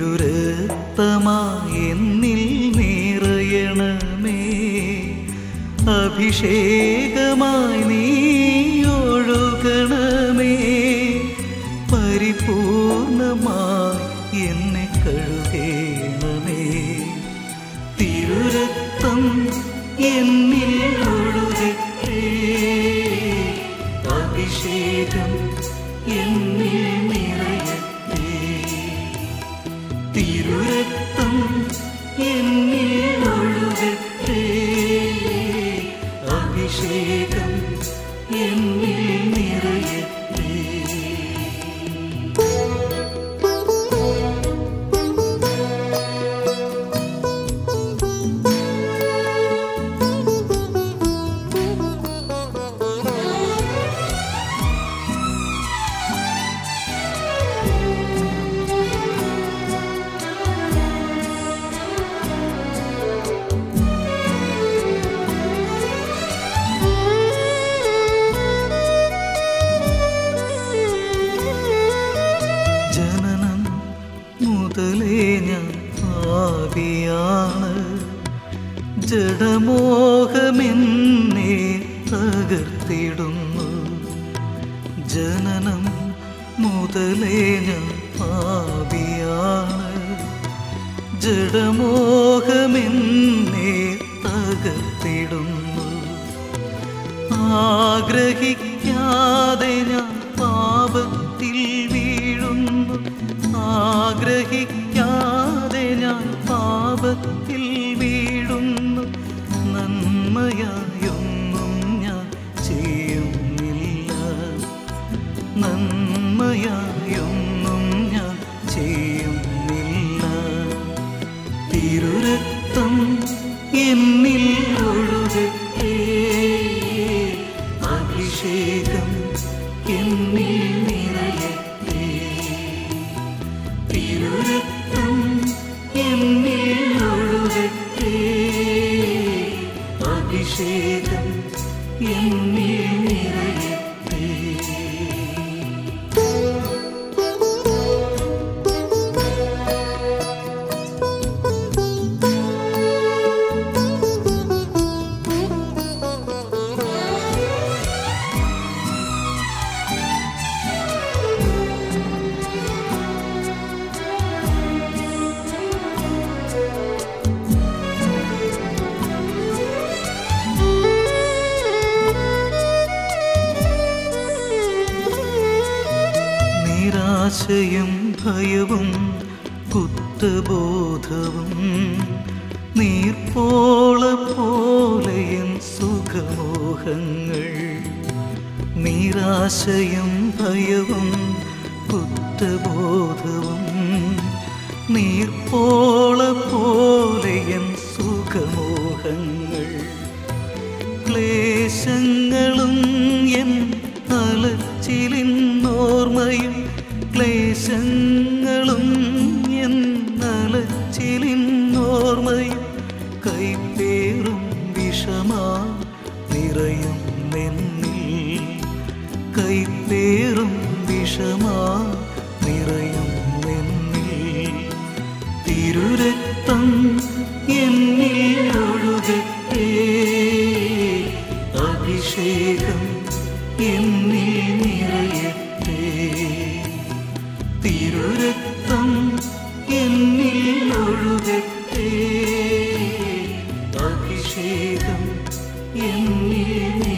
തിരുരക്തമായി എന്നിൽ നിറയണമേ. അഭിഷേകമായി നീ ഒഴുകണമേ. പരിപൂർണമായി എന്നെ കഴുകേണമേ. തിരുരത്തം എന്നിൽ ഒഴുകട്ടെ. അഭിഷേകം എന്നിൽ തിരുരക്തം എന്നിൽ ഒഴുകട്ടെ അഭിഷേകം എന്നിൽ ജനനം മുതലേ ഞാൻ പാപിയാണ് ജഡമോഹമെന്നെ തകർത്തിടുന്നു. ജനനം മുതലേ ഞാൻ പാപിയാണ് ജഡമോഹമെന്നെ തകർത്തിടുന്നു. ആഗ്രഹിക്കാതെ ഞാൻ പാപത്തിൽ പാപത്തിൽ വീഴുന്നു നന്മയായൊന്നും ഞാൻ ചെയ്യുന്നില്ല. നന്മയായൊന്നും ഞാൻ ചെയ്യുന്നില്ല. തിരുരക്തം എന്നിൽ ഒഴുകട്ടെ. അഭിഷേകം എന്നിൽ നിറയേ തിരുരക്തം എന്നിൽ അഭിഷേകം എന്നിൽ നിരാശയും ഭയവും കുത്തുബോധവും നീർപ്പോള പോലെയൻ സുഖമോഹങ്ങൾ. നിരാശയും ഭയവും കുത്തുബോധവും നീർപ്പോള പോലെയൻ സുഖമോഹങ്ങൾ. ക്ലേശങ്ങളും എൻ അലച്ചിലിന്നോർമ്മയും ക്ലേശങ്ങളും എന്നലച്ചിലിൻ ഓർമ്മയും കൈപ്പേറും വിഷമാ നിറയും നെന്നിൽ കൈപ്പേറും വിഷമാ നിറയും നെന്നിൽ തിരുരക്തം എന്നിൽ തിരുരക്തം എന്നിൽ ഒഴുകട്ടെ അഭിഷേകം എന്നിൽ